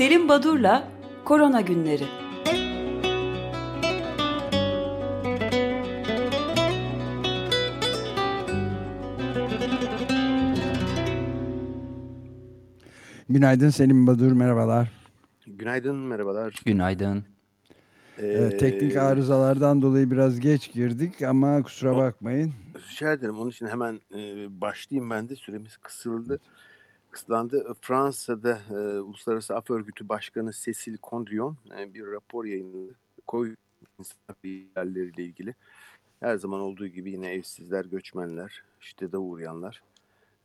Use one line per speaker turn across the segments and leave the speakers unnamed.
Selim Badur'la Korona Günleri.
Günaydın Selim Badur, merhabalar.
Günaydın, merhabalar.
Günaydın.
Ee, teknik arızalardan dolayı biraz geç girdik ama kusura bakmayın.
Rica ederim. Onun için hemen e, başlayayım ben de. Süremiz kısıldı. Kısıtlandı. Fransa'da e, Uluslararası Af Örgütü Başkanı Cecil Condrion e, bir rapor yayınladı. Covid yerleriyle ilgili. Her zaman olduğu gibi yine evsizler, göçmenler, şiddete uğrayanlar.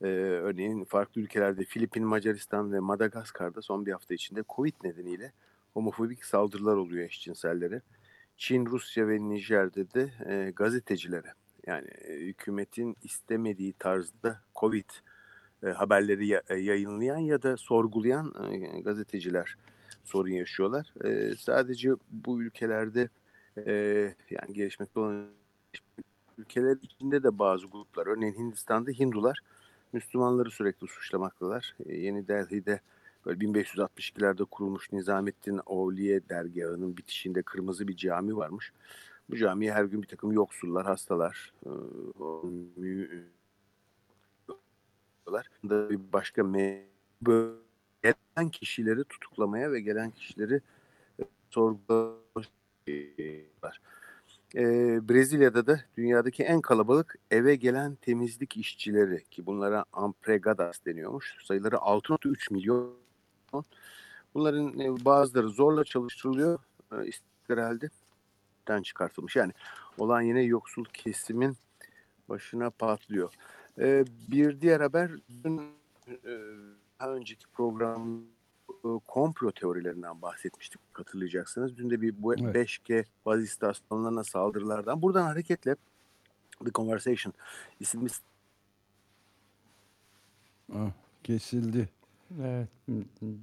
Ee, örneğin farklı ülkelerde Filipin, Macaristan ve Madagaskar'da son bir hafta içinde Covid nedeniyle homofobik saldırılar oluyor eşcinsellere. Çin, Rusya ve Nijer'de de e, gazetecilere yani e, hükümetin istemediği tarzda Covid e, haberleri e, yayınlayan ya da sorgulayan e, gazeteciler sorun yaşıyorlar. Sadece bu ülkelerde yani gelişmekte olan ülkeler içinde de bazı gruplar örneğin Hindistan'da Hindular Müslümanları sürekli suçlamaktalar. Yeni Delhi'de böyle 1562'lerde kurulmuş Nizamettin Ovliye dergahının bitişinde kırmızı bir cami varmış. Bu camiye her gün bir takım yoksullar, hastalar, da bir başka gelen kişileri tutuklamaya ve gelen kişileri e, sorgulamışlar. E, Brezilya'da da dünyadaki en kalabalık eve gelen temizlik işçileri ki bunlara ampregadas deniyormuş. Sayıları 6.3 milyon. Bunların e, bazıları zorla çalıştırılıyor. E, herhalde çıkartılmış. Yani olan yine yoksul kesimin başına patlıyor. E, bir diğer haber dün e, daha önceki program e, komplo teorilerinden bahsetmiştik hatırlayacaksınız. Dün de bir bu evet. 5G baz istasyonlarına saldırılardan. Buradan hareketle The Conversation isimli
ah, kesildi.
Evet.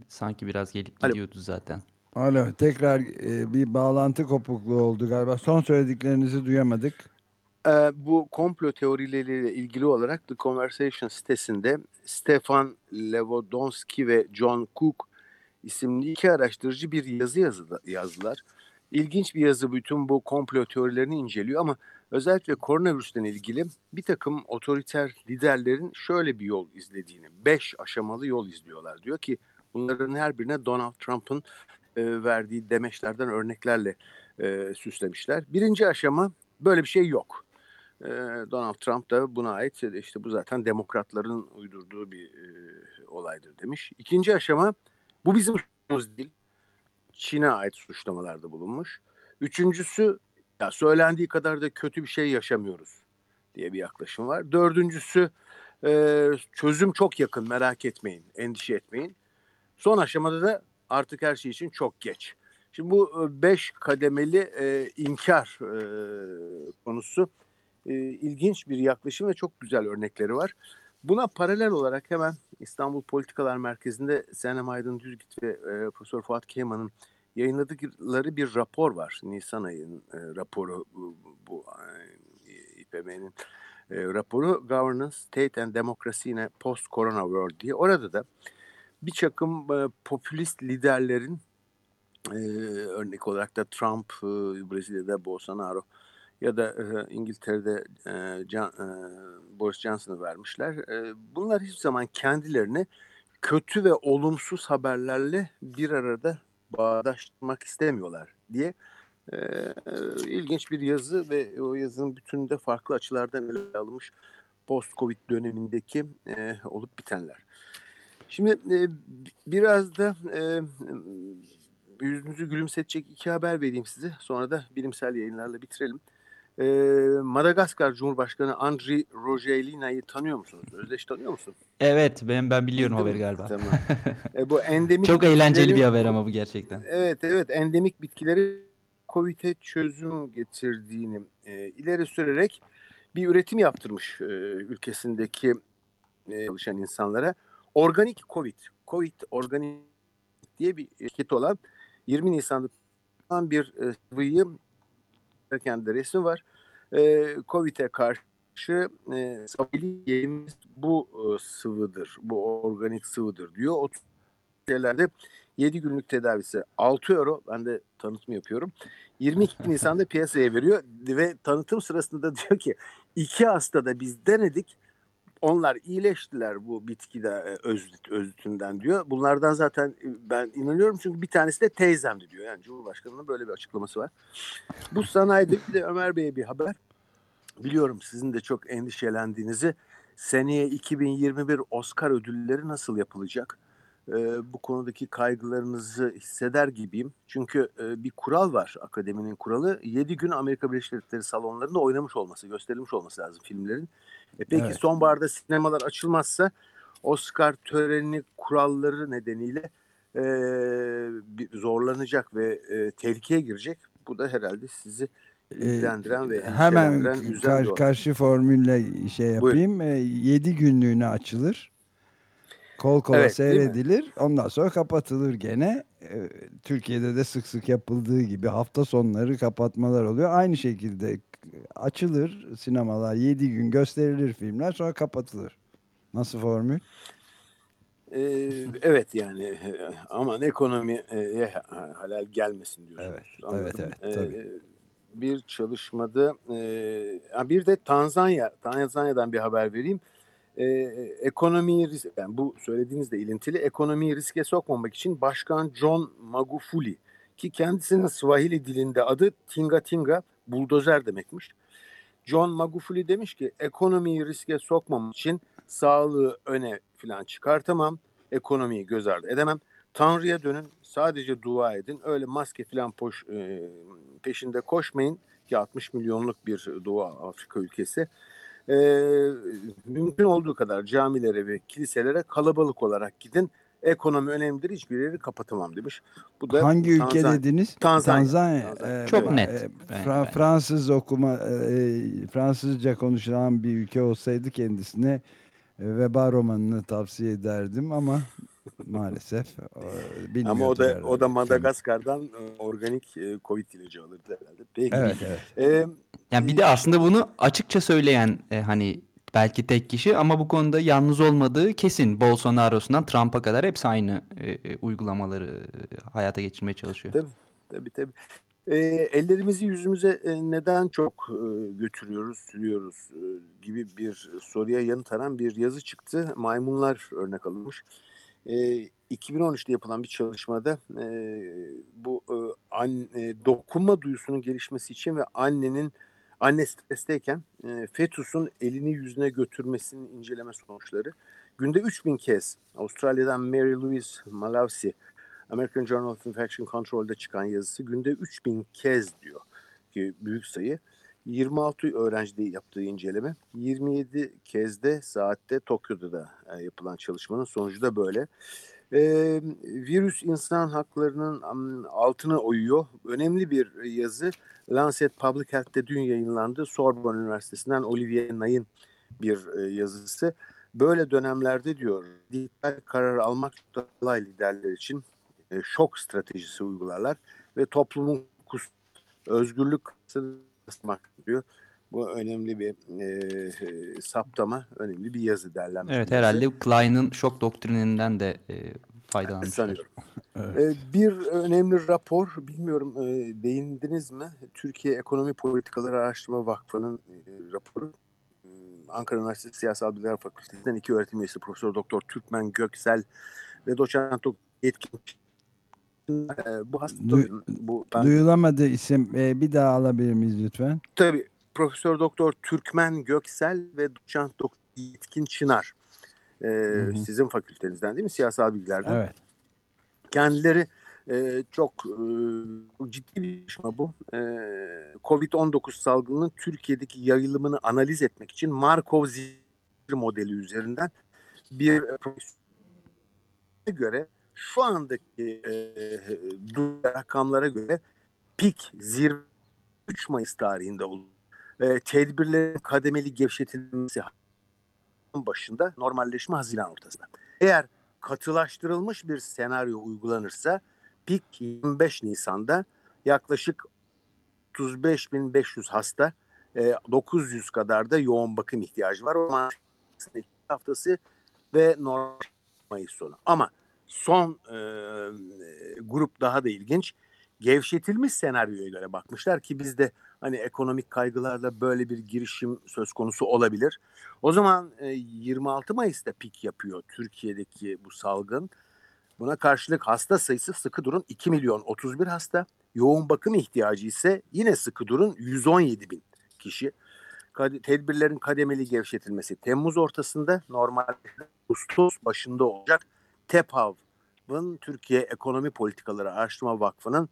Sanki biraz gelip gidiyordu Alo. zaten.
Alo, tekrar e, bir bağlantı kopukluğu oldu galiba. Son söylediklerinizi duyamadık.
E, bu komplo teorileriyle ilgili olarak The Conversation sitesinde Stefan Levodonsky ve John Cook isimli iki araştırıcı bir yazı yazdılar. İlginç bir yazı bütün bu komplo teorilerini inceliyor ama özellikle koronavirüsten ilgili bir takım otoriter liderlerin şöyle bir yol izlediğini, beş aşamalı yol izliyorlar. Diyor ki bunların her birine Donald Trump'ın e, verdiği demeçlerden örneklerle e, süslemişler. Birinci aşama böyle bir şey yok. E, Donald Trump da buna ait işte bu zaten demokratların uydurduğu bir e, olaydır demiş. İkinci aşama bu bizim suçumuz değil. Çin'e ait suçlamalarda bulunmuş. Üçüncüsü ya söylendiği kadar da kötü bir şey yaşamıyoruz diye bir yaklaşım var. Dördüncüsü e, çözüm çok yakın merak etmeyin, endişe etmeyin. Son aşamada da artık her şey için çok geç. Şimdi bu e, beş kademeli e, inkar e, konusu e, ilginç bir yaklaşım ve çok güzel örnekleri var. Buna paralel olarak hemen İstanbul Politikalar Merkezi'nde Senem Aydın Düzgit ve e, Profesör Fuat Keyman'ın yayınladıkları bir rapor var. Nisan ayının e, raporu bu, bu İPM'nin e, raporu Governance, State and Democracy in a Post-Corona World diye. Orada da bir çakım e, popülist liderlerin e, örnek olarak da Trump, e, Brezilya'da Bolsonaro ya da e, İngiltere'de e, Can, e, Boris Johnson'ı vermişler. E, bunlar hiçbir zaman kendilerini kötü ve olumsuz haberlerle bir arada bağdaştırmak istemiyorlar diye e, ilginç bir yazı ve o yazının bütününde farklı açılardan ele alınmış post-Covid dönemindeki e, olup bitenler. Şimdi e, biraz da e, yüzünüzü gülümsetecek iki haber vereyim size. Sonra da bilimsel yayınlarla bitirelim. E, Madagaskar Cumhurbaşkanı Andri Rojelina'yı tanıyor musunuz? Özdeş tanıyor musun?
Evet ben ben biliyorum haberi galiba.
Tamam. e, bu endemik
Çok eğlenceli bir haber ama bu gerçekten.
Evet evet endemik bitkileri COVID'e çözüm getirdiğini e, ileri sürerek bir üretim yaptırmış e, ülkesindeki e, çalışan insanlara. Organik Covid, Covid Organik diye bir şirket olan 20 Nisan'da bir e, sıvıyı kendi resmi var. E, Covid'e karşı e, bu e, sıvıdır, bu organik sıvıdır diyor. O şeylerde 7 günlük tedavisi 6 euro. Ben de tanıtım yapıyorum. 22 Nisan'da piyasaya veriyor ve tanıtım sırasında diyor ki iki hastada biz denedik. Onlar iyileştiler bu bitki de e, özlüt, özlütünden diyor. Bunlardan zaten e, ben inanıyorum çünkü bir tanesi de teyzemdi diyor. Yani Cumhurbaşkanı'nın böyle bir açıklaması var. Bu sanayide bir de Ömer Bey'e bir haber. Biliyorum sizin de çok endişelendiğinizi. Seneye 2021 Oscar ödülleri nasıl yapılacak? Ee, bu konudaki kaygılarınızı hisseder gibiyim. Çünkü e, bir kural var akademinin kuralı. 7 gün Amerika Birleşik Devletleri salonlarında oynamış olması, gösterilmiş olması lazım filmlerin. E peki evet. sonbaharda sinemalar açılmazsa Oscar töreni kuralları nedeniyle e, zorlanacak ve e, tehlikeye girecek. Bu da herhalde sizi ilgilendiren ve
hemen kar, karşı formülle şey yapayım. Buyurun. 7 günlüğüne açılır. Kol kola evet, seyredilir. Ondan sonra kapatılır gene. Türkiye'de de sık sık yapıldığı gibi hafta sonları kapatmalar oluyor. Aynı şekilde açılır sinemalar 7 gün gösterilir filmler sonra kapatılır. Nasıl formül?
Ee, evet yani aman ekonomiye halal gelmesin diyoruz.
Evet, evet, evet. Tabii. Ee,
bir çalışmada e, bir de Tanzanya Tanzanya'dan bir haber vereyim. E, ekonomiyi yani bu söylediğinizde ilintili ekonomiyi riske sokmamak için Başkan John Magufuli ki kendisinin Swahili dilinde adı Tinga Tinga buldozer demekmiş. John Magufuli demiş ki ekonomiyi riske sokmam için sağlığı öne falan çıkartamam. Ekonomiyi göz ardı edemem. Tanrı'ya dönün sadece dua edin. Öyle maske falan poş, e, peşinde koşmayın ki 60 milyonluk bir Doğu Afrika ülkesi. E, mümkün olduğu kadar camilere ve kiliselere kalabalık olarak gidin. Ekonomi önemlidir. Hiçbir yeri kapatamam demiş.
Bu da Hangi ülke dediniz?
Tanzanya.
Tanzanya. Tanzanya.
Çok net. E,
Fra Fransız okuma, e, Fransızca konuşulan bir ülke olsaydı kendisine e, veba romanını tavsiye ederdim ama maalesef
e, Ama o da o da Madagaskar'dan e, organik e, Covid ilacı alırdı herhalde.
Peki. Evet, evet.
Ee, yani bir de aslında bunu açıkça söyleyen e, hani belki tek kişi ama bu konuda yalnız olmadığı kesin. Bolsonaro'sundan Trump'a kadar hepsi aynı e, uygulamaları e, hayata geçirmeye çalışıyor.
Tabii tabii. tabii. E, ellerimizi yüzümüze e, neden çok e, götürüyoruz, sürüyoruz e, gibi bir soruya yanıt aran bir yazı çıktı. Maymunlar örnek alınmış. E, 2013'te yapılan bir çalışmada e, bu e, an, dokunma duyusunun gelişmesi için ve annenin anne stresteyken e, fetusun elini yüzüne götürmesinin inceleme sonuçları. Günde 3000 kez Avustralya'dan Mary Louise Malawsi American Journal of Infection Control'da çıkan yazısı günde 3000 kez diyor ki büyük sayı. 26 öğrencide yaptığı inceleme 27 kez de saatte Tokyo'da da e, yapılan çalışmanın sonucu da böyle. Ee, virüs insan haklarının altına oyuyor. Önemli bir yazı Lancet Public Health'te dün yayınlandı. Sorbonne Üniversitesi'nden Olivier Nay'ın bir e, yazısı. Böyle dönemlerde diyor dijital karar almak kolay liderler için e, şok stratejisi uygularlar ve toplumun özgürlük kısmak diyor. Bu önemli bir e, saptama, önemli bir yazı derlenmiş.
Evet herhalde Klein'ın şok doktrininden de e, faydalanmışlar.
evet. e, bir önemli rapor, bilmiyorum e, değindiniz mi? Türkiye Ekonomi Politikaları Araştırma Vakfı'nın e, raporu. Ankara Üniversitesi Siyasal Bilgiler Fakültesinden iki öğretim üyesi Profesör Doktor Türkmen Göksel ve doçent yetkin
bu hasta du bu ben... duyulamadı isim ee, bir daha alabilir miyiz lütfen?
Tabii Profesör Doktor Türkmen Göksel ve Doçent Doktor Yetkin Çınar. Ee, hı hı. Sizin fakültenizden değil mi? Siyasal bilgilerden.
Evet.
Kendileri e, çok e, ciddi bir çalışma bu. E, Covid-19 salgınının Türkiye'deki yayılımını analiz etmek için Markov zincir modeli üzerinden bir göre şu andaki e, rakamlara göre pik zirve 3 Mayıs tarihinde oldu. E, tedbirlerin kademeli gevşetilmesi başında normalleşme Haziran ortasında. Eğer katılaştırılmış bir senaryo uygulanırsa pik 25 Nisan'da yaklaşık 35.500 hasta, e, 900 kadar da yoğun bakım ihtiyacı var. O zaman haftası ve normal Mayıs sonu. Ama son e, grup daha da ilginç. Gevşetilmiş senaryoya göre bakmışlar ki bizde hani ekonomik kaygılarla böyle bir girişim söz konusu olabilir. O zaman e, 26 Mayıs'ta pik yapıyor Türkiye'deki bu salgın. Buna karşılık hasta sayısı sıkı durun 2 milyon 31 hasta. Yoğun bakım ihtiyacı ise yine sıkı durun 117 bin kişi. Tedbirlerin kademeli gevşetilmesi Temmuz ortasında normalde Ağustos başında olacak. TEPAV'ın Türkiye Ekonomi Politikaları Araştırma Vakfı'nın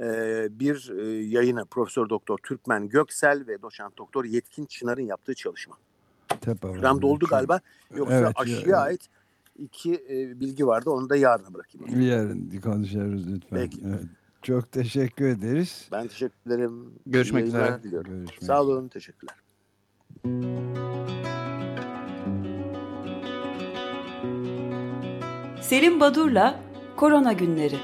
e, bir e, yayını Profesör Doktor Türkmen Göksel ve Doçent Doktor Yetkin Çınar'ın yaptığı çalışma.
TEPAV.
Ram doldu galiba. Yoksa evet, aşıya evet. ait iki e, bilgi vardı. Onu da yarına bırakayım.
Yarın konuşuruz lütfen. Peki. Evet. Çok teşekkür ederiz.
Ben teşekkür ederim.
Görüşmek üzere.
Görüşmek Sağ olun. Teşekkürler.
Selim Badur'la Korona Günleri.